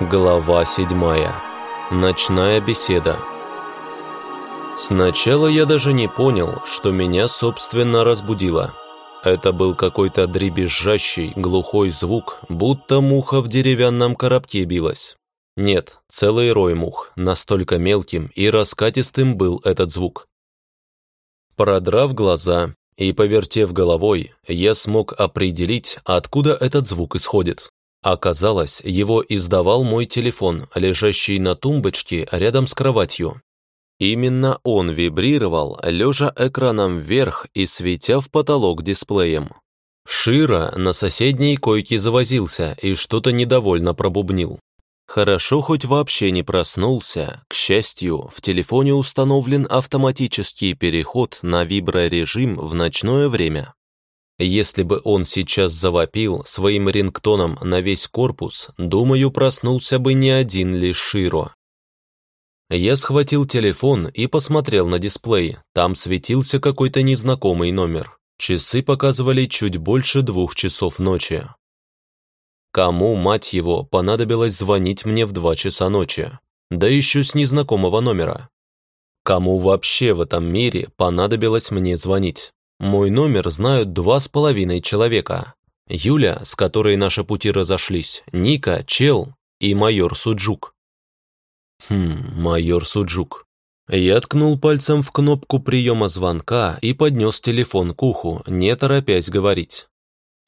Глава седьмая. Ночная беседа. Сначала я даже не понял, что меня, собственно, разбудило. Это был какой-то дребезжащий, глухой звук, будто муха в деревянном коробке билась. Нет, целый рой мух, настолько мелким и раскатистым был этот звук. Продрав глаза и повертев головой, я смог определить, откуда этот звук исходит. Оказалось, его издавал мой телефон, лежащий на тумбочке рядом с кроватью. Именно он вибрировал, лежа экраном вверх и светя в потолок дисплеем. Шира на соседней койке завозился и что-то недовольно пробубнил. Хорошо хоть вообще не проснулся. К счастью, в телефоне установлен автоматический переход на виброрежим в ночное время. Если бы он сейчас завопил своим рингтоном на весь корпус, думаю, проснулся бы не один лишь Широ. Я схватил телефон и посмотрел на дисплей. Там светился какой-то незнакомый номер. Часы показывали чуть больше двух часов ночи. Кому, мать его, понадобилось звонить мне в два часа ночи? Да еще с незнакомого номера. Кому вообще в этом мире понадобилось мне звонить? Мой номер знают два с половиной человека. Юля, с которой наши пути разошлись, Ника, Чел и майор Суджук. Хм, майор Суджук. Я ткнул пальцем в кнопку приема звонка и поднес телефон к уху, не торопясь говорить.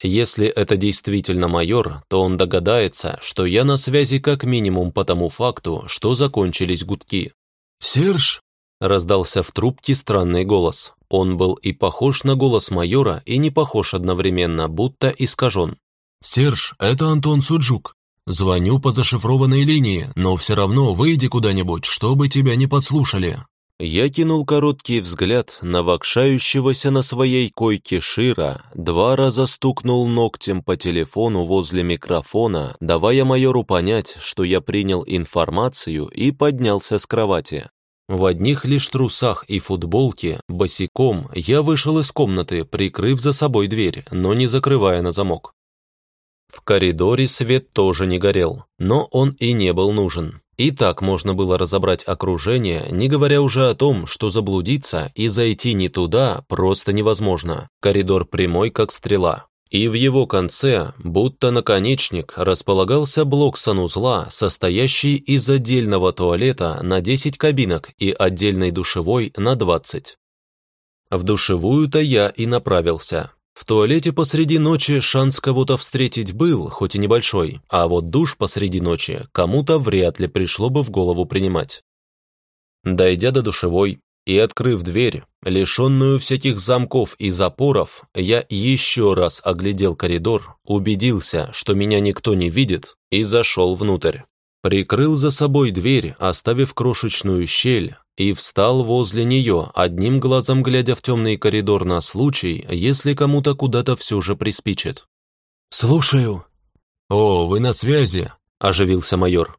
Если это действительно майор, то он догадается, что я на связи как минимум по тому факту, что закончились гудки. «Серж?» – раздался в трубке странный голос. Он был и похож на голос майора, и не похож одновременно, будто искажен. «Серж, это Антон Суджук. Звоню по зашифрованной линии, но все равно выйди куда-нибудь, чтобы тебя не подслушали». Я кинул короткий взгляд на вакшающегося на своей койке Шира, два раза стукнул ногтем по телефону возле микрофона, давая майору понять, что я принял информацию и поднялся с кровати. В одних лишь трусах и футболке, босиком, я вышел из комнаты, прикрыв за собой дверь, но не закрывая на замок. В коридоре свет тоже не горел, но он и не был нужен. И так можно было разобрать окружение, не говоря уже о том, что заблудиться и зайти не туда просто невозможно. Коридор прямой, как стрела и в его конце, будто наконечник, располагался блок санузла, состоящий из отдельного туалета на 10 кабинок и отдельной душевой на 20. В душевую-то я и направился. В туалете посреди ночи шанс кого-то встретить был, хоть и небольшой, а вот душ посреди ночи кому-то вряд ли пришло бы в голову принимать. Дойдя до душевой, и, открыв дверь, лишенную всяких замков и запоров, я еще раз оглядел коридор, убедился, что меня никто не видит, и зашел внутрь. Прикрыл за собой дверь, оставив крошечную щель, и встал возле нее, одним глазом глядя в темный коридор на случай, если кому-то куда-то все же приспичит. «Слушаю». «О, вы на связи», – оживился майор.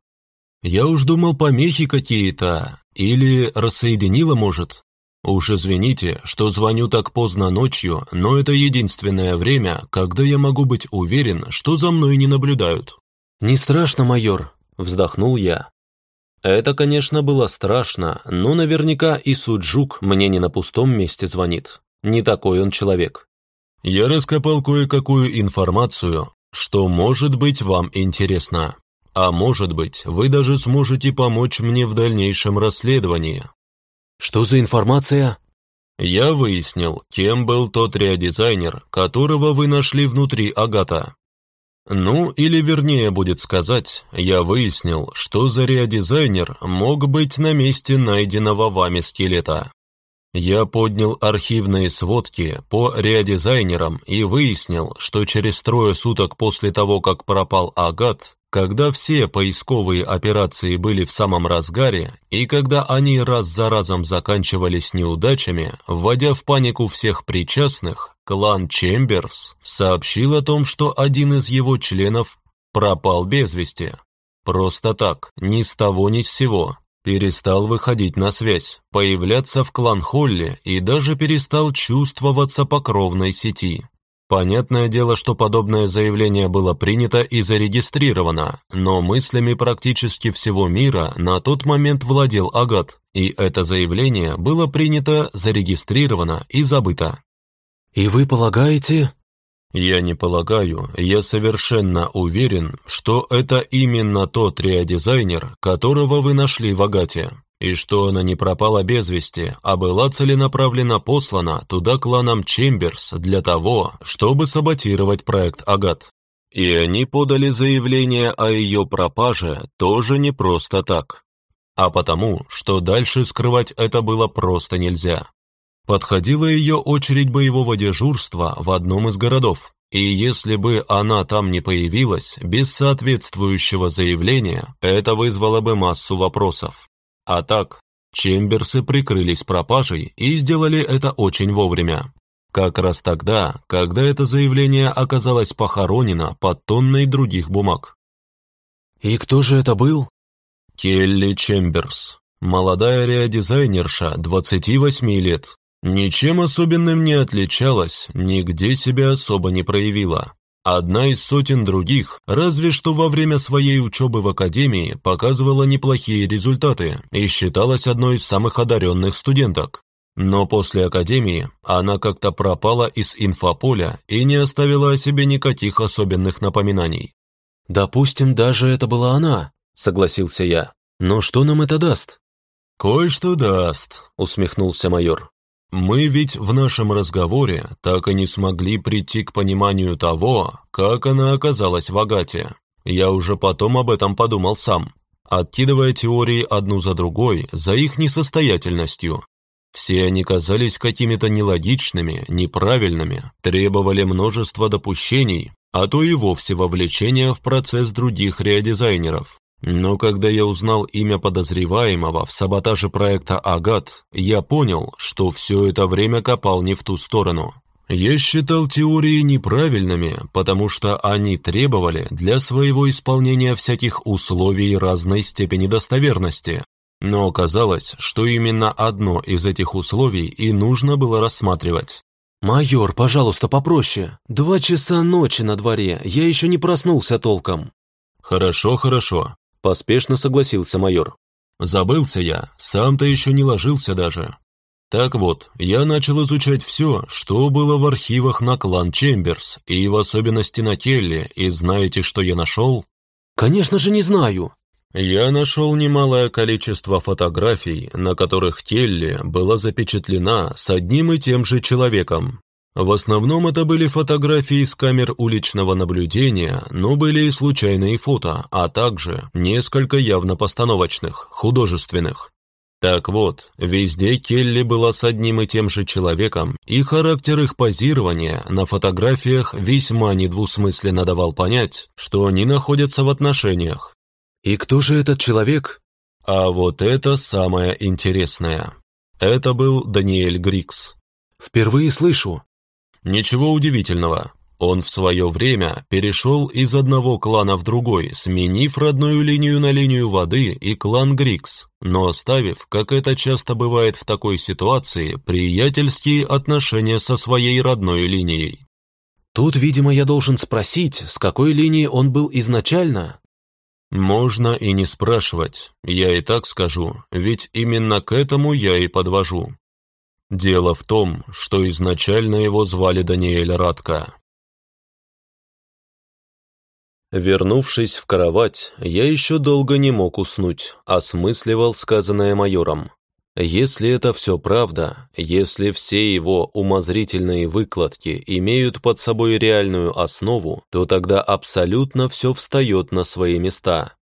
«Я уж думал, помехи какие-то, или рассоединила, может? Уж извините, что звоню так поздно ночью, но это единственное время, когда я могу быть уверен, что за мной не наблюдают». «Не страшно, майор», – вздохнул я. Это, конечно, было страшно, но наверняка и Суджук мне не на пустом месте звонит. Не такой он человек. Я раскопал кое-какую информацию, что может быть вам интересно. А может быть, вы даже сможете помочь мне в дальнейшем расследовании. Что за информация? Я выяснил, кем был тот реодизайнер, которого вы нашли внутри Агата. Ну, или вернее будет сказать, я выяснил, что за реодизайнер мог быть на месте найденного вами скелета. Я поднял архивные сводки по реодизайнерам и выяснил, что через трое суток после того, как пропал Агат, когда все поисковые операции были в самом разгаре, и когда они раз за разом заканчивались неудачами, вводя в панику всех причастных, клан Чемберс сообщил о том, что один из его членов пропал без вести. Просто так, ни с того ни с сего. Перестал выходить на связь, появляться в клан Холли и даже перестал чувствоваться по кровной сети. Понятное дело, что подобное заявление было принято и зарегистрировано, но мыслями практически всего мира на тот момент владел Агат, и это заявление было принято, зарегистрировано и забыто. «И вы полагаете...» «Я не полагаю, я совершенно уверен, что это именно тот реодизайнер, которого вы нашли в Агате и что она не пропала без вести, а была целенаправленно послана туда кланом Чемберс для того, чтобы саботировать проект Агат. И они подали заявление о ее пропаже тоже не просто так, а потому, что дальше скрывать это было просто нельзя. Подходила ее очередь боевого дежурства в одном из городов, и если бы она там не появилась без соответствующего заявления, это вызвало бы массу вопросов. А так, Чемберсы прикрылись пропажей и сделали это очень вовремя. Как раз тогда, когда это заявление оказалось похоронено под тонной других бумаг. «И кто же это был?» Келли Чемберс, молодая реодизайнерша, 28 лет. Ничем особенным не отличалась, нигде себя особо не проявила. Одна из сотен других, разве что во время своей учебы в академии, показывала неплохие результаты и считалась одной из самых одаренных студенток. Но после академии она как-то пропала из инфополя и не оставила о себе никаких особенных напоминаний. «Допустим, даже это была она», — согласился я. «Но что нам это даст?» «Кое-что даст», — усмехнулся майор. Мы ведь в нашем разговоре так и не смогли прийти к пониманию того, как она оказалась в Агате. Я уже потом об этом подумал сам, откидывая теории одну за другой за их несостоятельностью. Все они казались какими-то нелогичными, неправильными, требовали множества допущений, а то и вовсе вовлечения в процесс других реодизайнеров. Но когда я узнал имя подозреваемого в саботаже проекта «Агат», я понял, что все это время копал не в ту сторону. Я считал теории неправильными, потому что они требовали для своего исполнения всяких условий разной степени достоверности. Но оказалось, что именно одно из этих условий и нужно было рассматривать. «Майор, пожалуйста, попроще. Два часа ночи на дворе, я еще не проснулся толком». «Хорошо, хорошо. Поспешно согласился майор. Забылся я, сам-то еще не ложился даже. Так вот, я начал изучать все, что было в архивах на клан Чемберс, и в особенности на Келли, и знаете, что я нашел? Конечно же не знаю. Я нашел немалое количество фотографий, на которых Келли была запечатлена с одним и тем же человеком, в основном это были фотографии с камер уличного наблюдения, но были и случайные фото, а также несколько явно постановочных, художественных. Так вот, везде Келли была с одним и тем же человеком, и характер их позирования на фотографиях весьма недвусмысленно давал понять, что они находятся в отношениях. «И кто же этот человек?» А вот это самое интересное. Это был Даниэль Грикс. «Впервые слышу. Ничего удивительного. Он в свое время перешел из одного клана в другой, сменив родную линию на линию воды и клан Грикс, но оставив, как это часто бывает в такой ситуации, приятельские отношения со своей родной линией. Тут, видимо, я должен спросить, с какой линии он был изначально? Можно и не спрашивать, я и так скажу, ведь именно к этому я и подвожу. Дело в том, что изначально его звали Даниэль Радко. Вернувшись в кровать, я еще долго не мог уснуть, осмысливал сказанное майором. Если это все правда, если все его умозрительные выкладки имеют под собой реальную основу, то тогда абсолютно все встает на свои места.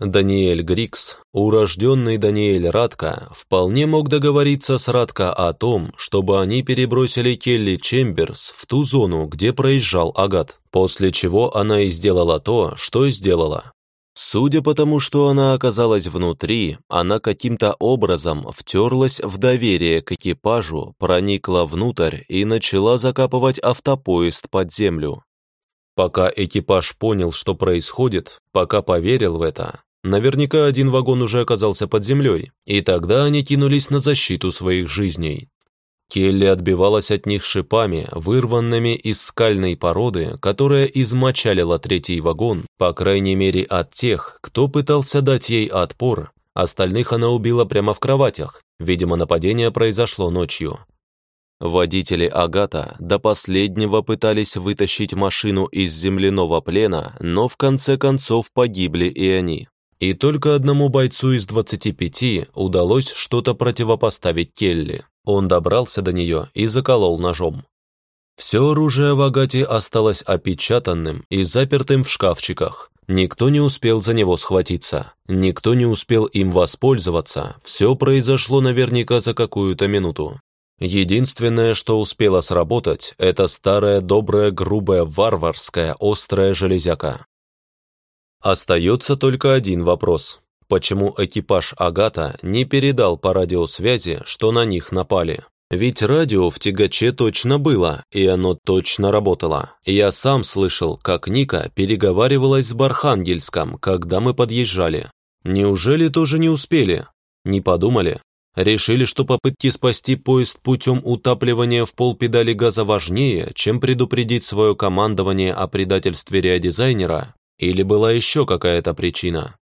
Даниэль Грикс, урожденный Даниэль Радко, вполне мог договориться с Радко о том, чтобы они перебросили Келли Чемберс в ту зону, где проезжал Агат, после чего она и сделала то, что сделала. Судя по тому, что она оказалась внутри, она каким-то образом втерлась в доверие к экипажу, проникла внутрь и начала закапывать автопоезд под землю. Пока экипаж понял, что происходит, пока поверил в это, Наверняка один вагон уже оказался под землей, и тогда они кинулись на защиту своих жизней. Келли отбивалась от них шипами, вырванными из скальной породы, которая измочалила третий вагон, по крайней мере от тех, кто пытался дать ей отпор. Остальных она убила прямо в кроватях. Видимо, нападение произошло ночью. Водители Агата до последнего пытались вытащить машину из земляного плена, но в конце концов погибли и они. И только одному бойцу из 25 удалось что-то противопоставить Келли. Он добрался до нее и заколол ножом. Все оружие в Агате осталось опечатанным и запертым в шкафчиках. Никто не успел за него схватиться, никто не успел им воспользоваться, все произошло наверняка за какую-то минуту. Единственное, что успело сработать, это старая, добрая, грубая, варварская, острая железяка. Остается только один вопрос. Почему экипаж Агата не передал по радиосвязи, что на них напали? Ведь радио в тягаче точно было, и оно точно работало. Я сам слышал, как Ника переговаривалась с Бархангельском, когда мы подъезжали. Неужели тоже не успели? Не подумали? Решили, что попытки спасти поезд путем утапливания в пол педали газа важнее, чем предупредить свое командование о предательстве реодизайнера? Или была еще какая-то причина?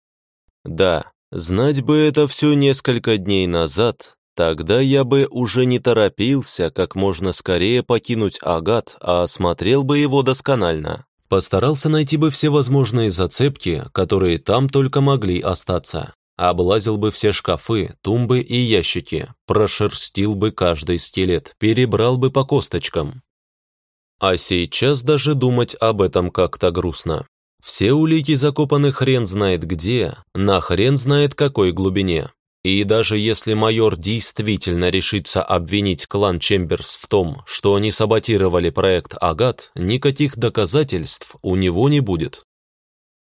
Да, знать бы это все несколько дней назад, тогда я бы уже не торопился как можно скорее покинуть Агат, а осмотрел бы его досконально. Постарался найти бы все возможные зацепки, которые там только могли остаться. Облазил бы все шкафы, тумбы и ящики, прошерстил бы каждый скелет, перебрал бы по косточкам. А сейчас даже думать об этом как-то грустно. Все улики закопаны хрен знает где, на хрен знает какой глубине. И даже если майор действительно решится обвинить клан Чемберс в том, что они саботировали проект Агат, никаких доказательств у него не будет.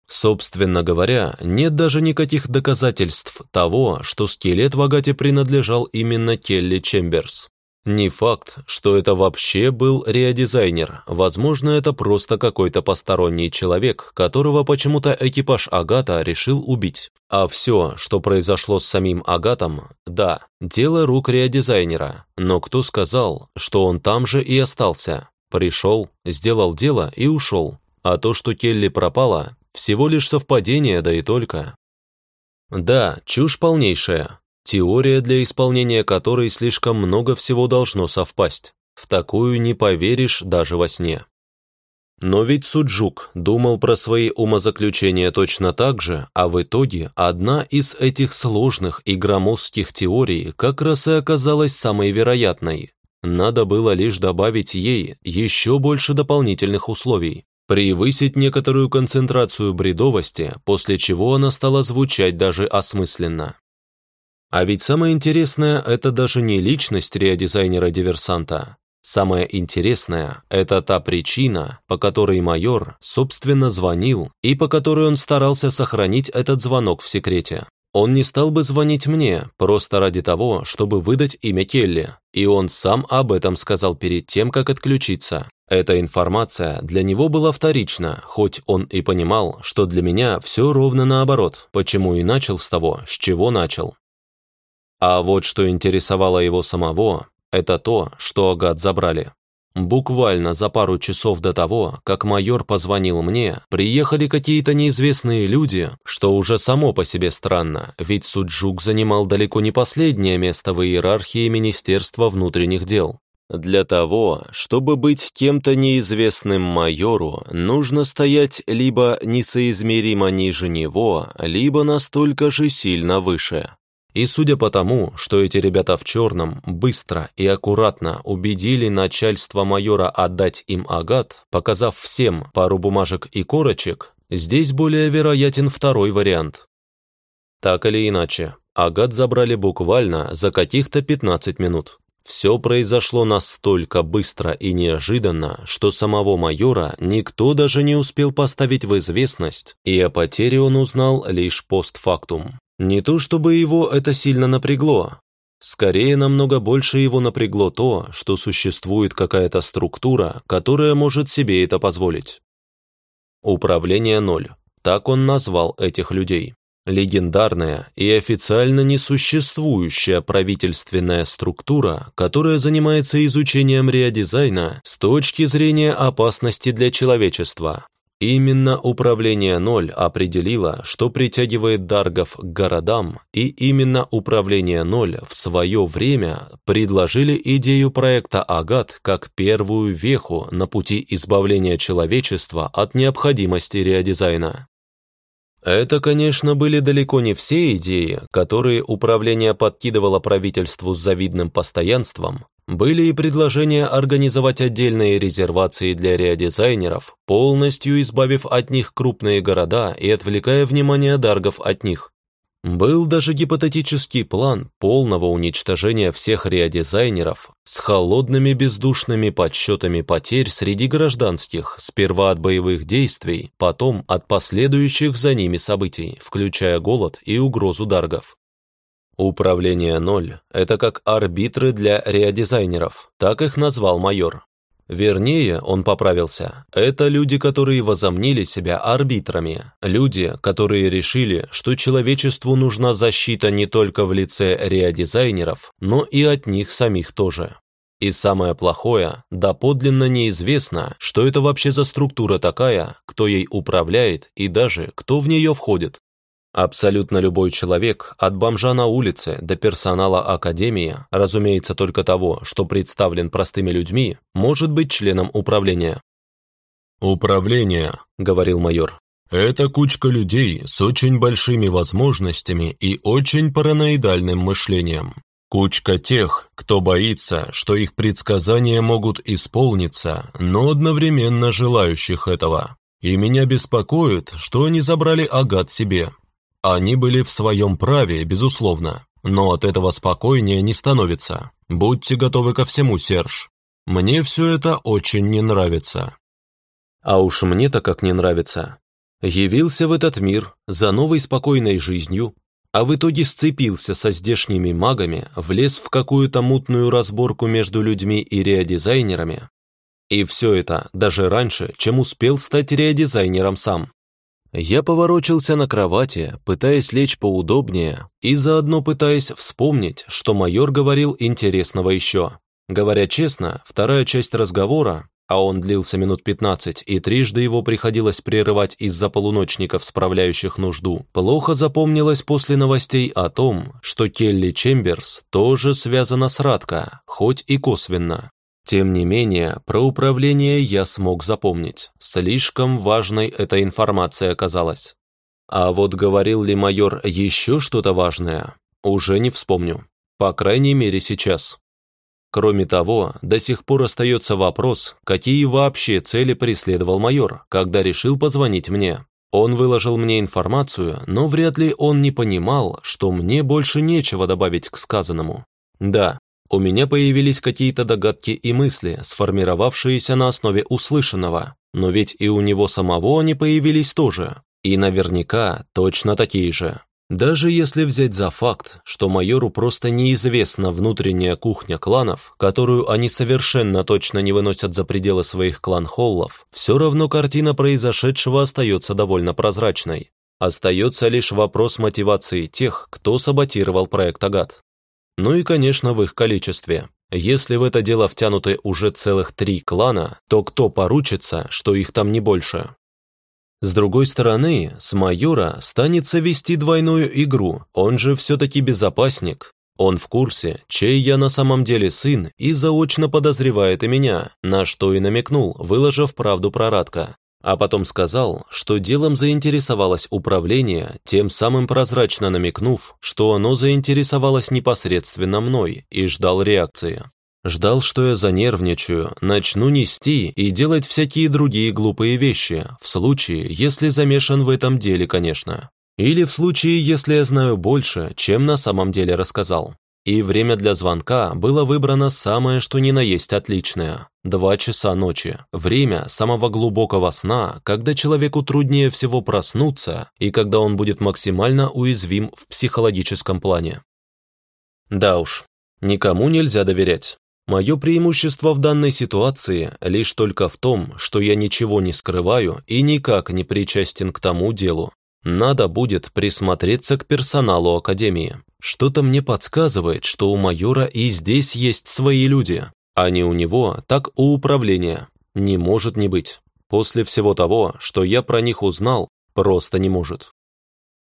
Собственно говоря, нет даже никаких доказательств того, что скелет в Агате принадлежал именно Келли Чемберс. Не факт, что это вообще был реодизайнер, возможно, это просто какой-то посторонний человек, которого почему-то экипаж Агата решил убить. А все, что произошло с самим Агатом, да, дело рук реодизайнера, но кто сказал, что он там же и остался? Пришел, сделал дело и ушел. А то, что Келли пропала, всего лишь совпадение, да и только. Да, чушь полнейшая, Теория, для исполнения которой слишком много всего должно совпасть. В такую не поверишь даже во сне. Но ведь Суджук думал про свои умозаключения точно так же, а в итоге одна из этих сложных и громоздких теорий как раз и оказалась самой вероятной. Надо было лишь добавить ей еще больше дополнительных условий, превысить некоторую концентрацию бредовости, после чего она стала звучать даже осмысленно. А ведь самое интересное – это даже не личность реодизайнера-диверсанта. Самое интересное – это та причина, по которой майор, собственно, звонил, и по которой он старался сохранить этот звонок в секрете. Он не стал бы звонить мне, просто ради того, чтобы выдать имя Келли, и он сам об этом сказал перед тем, как отключиться. Эта информация для него была вторична, хоть он и понимал, что для меня все ровно наоборот, почему и начал с того, с чего начал. А вот что интересовало его самого, это то, что Агат забрали. Буквально за пару часов до того, как майор позвонил мне, приехали какие-то неизвестные люди, что уже само по себе странно, ведь Суджук занимал далеко не последнее место в иерархии Министерства внутренних дел. Для того, чтобы быть кем-то неизвестным майору, нужно стоять либо несоизмеримо ниже него, либо настолько же сильно выше. И судя по тому, что эти ребята в черном быстро и аккуратно убедили начальство майора отдать им агат, показав всем пару бумажек и корочек, здесь более вероятен второй вариант. Так или иначе, агат забрали буквально за каких-то 15 минут. Все произошло настолько быстро и неожиданно, что самого майора никто даже не успел поставить в известность, и о потере он узнал лишь постфактум. Не то чтобы его это сильно напрягло. Скорее, намного больше его напрягло то, что существует какая-то структура, которая может себе это позволить. Управление ноль. Так он назвал этих людей. легендарная и официально несуществующая правительственная структура, которая занимается изучением реодизайна с точки зрения опасности для человечества. Именно управление Ноль определило, что притягивает даргов к городам, и именно управление Ноль в свое время предложили идею проекта Агат как первую веху на пути избавления человечества от необходимости реодизайна. Это, конечно, были далеко не все идеи, которые управление подкидывало правительству с завидным постоянством, были и предложения организовать отдельные резервации для реодизайнеров, полностью избавив от них крупные города и отвлекая внимание даргов от них. Был даже гипотетический план полного уничтожения всех реодизайнеров с холодными бездушными подсчетами потерь среди гражданских, сперва от боевых действий, потом от последующих за ними событий, включая голод и угрозу даргов. Управление ноль – это как арбитры для реодизайнеров, так их назвал майор. Вернее, он поправился, это люди, которые возомнили себя арбитрами, люди, которые решили, что человечеству нужна защита не только в лице реодизайнеров, но и от них самих тоже. И самое плохое, доподлинно неизвестно, что это вообще за структура такая, кто ей управляет и даже кто в нее входит. Абсолютно любой человек, от бомжа на улице до персонала Академии, разумеется, только того, что представлен простыми людьми, может быть членом управления. «Управление», — говорил майор, — «это кучка людей с очень большими возможностями и очень параноидальным мышлением. Кучка тех, кто боится, что их предсказания могут исполниться, но одновременно желающих этого. И меня беспокоит, что они забрали Агат себе, они были в своем праве, безусловно, но от этого спокойнее не становится. Будьте готовы ко всему, Серж. Мне все это очень не нравится. А уж мне-то как не нравится. Явился в этот мир за новой спокойной жизнью, а в итоге сцепился со здешними магами, влез в какую-то мутную разборку между людьми и реодизайнерами. И все это даже раньше, чем успел стать реодизайнером сам. Я поворочился на кровати, пытаясь лечь поудобнее и заодно пытаясь вспомнить, что майор говорил интересного еще. Говоря честно, вторая часть разговора, а он длился минут 15, и трижды его приходилось прерывать из-за полуночников, справляющих нужду, плохо запомнилась после новостей о том, что Келли Чемберс тоже связана с Радко, хоть и косвенно. Тем не менее, про управление я смог запомнить. Слишком важной эта информация оказалась. А вот говорил ли майор еще что-то важное, уже не вспомню. По крайней мере, сейчас. Кроме того, до сих пор остается вопрос, какие вообще цели преследовал майор, когда решил позвонить мне. Он выложил мне информацию, но вряд ли он не понимал, что мне больше нечего добавить к сказанному. Да, у меня появились какие-то догадки и мысли, сформировавшиеся на основе услышанного, но ведь и у него самого они появились тоже, и наверняка точно такие же. Даже если взять за факт, что майору просто неизвестна внутренняя кухня кланов, которую они совершенно точно не выносят за пределы своих клан-холлов, все равно картина произошедшего остается довольно прозрачной. Остается лишь вопрос мотивации тех, кто саботировал проект Агат. Ну и, конечно, в их количестве. Если в это дело втянуты уже целых три клана, то кто поручится, что их там не больше? С другой стороны, с майора станется вести двойную игру, он же все-таки безопасник. Он в курсе, чей я на самом деле сын, и заочно подозревает и меня, на что и намекнул, выложив правду про Радка а потом сказал, что делом заинтересовалось управление, тем самым прозрачно намекнув, что оно заинтересовалось непосредственно мной и ждал реакции. Ждал, что я занервничаю, начну нести и делать всякие другие глупые вещи, в случае, если замешан в этом деле, конечно. Или в случае, если я знаю больше, чем на самом деле рассказал. И время для звонка было выбрано самое что ни на есть отличное – два часа ночи. Время самого глубокого сна, когда человеку труднее всего проснуться и когда он будет максимально уязвим в психологическом плане. Да уж, никому нельзя доверять. Мое преимущество в данной ситуации лишь только в том, что я ничего не скрываю и никак не причастен к тому делу. Надо будет присмотреться к персоналу Академии. Что-то мне подсказывает, что у майора и здесь есть свои люди, а не у него, так у управления. Не может не быть. После всего того, что я про них узнал, просто не может.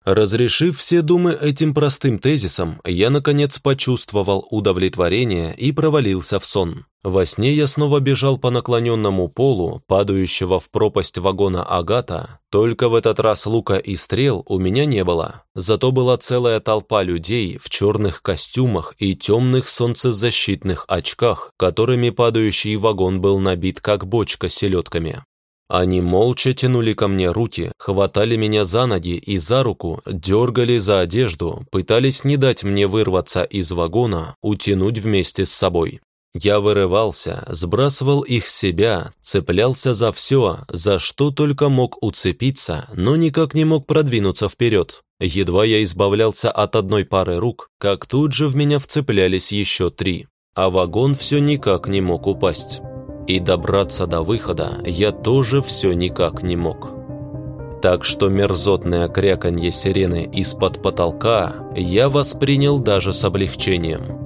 Разрешив все думы этим простым тезисом, я, наконец, почувствовал удовлетворение и провалился в сон. Во сне я снова бежал по наклоненному полу, падающего в пропасть вагона Агата, только в этот раз лука и стрел у меня не было. Зато была целая толпа людей в черных костюмах и темных солнцезащитных очках, которыми падающий вагон был набит как бочка селедками. Они молча тянули ко мне руки, хватали меня за ноги и за руку, дергали за одежду, пытались не дать мне вырваться из вагона, утянуть вместе с собой. Я вырывался, сбрасывал их с себя, цеплялся за все, за что только мог уцепиться, но никак не мог продвинуться вперед. Едва я избавлялся от одной пары рук, как тут же в меня вцеплялись еще три, а вагон все никак не мог упасть. И добраться до выхода я тоже все никак не мог. Так что мерзотное кряканье сирены из-под потолка я воспринял даже с облегчением.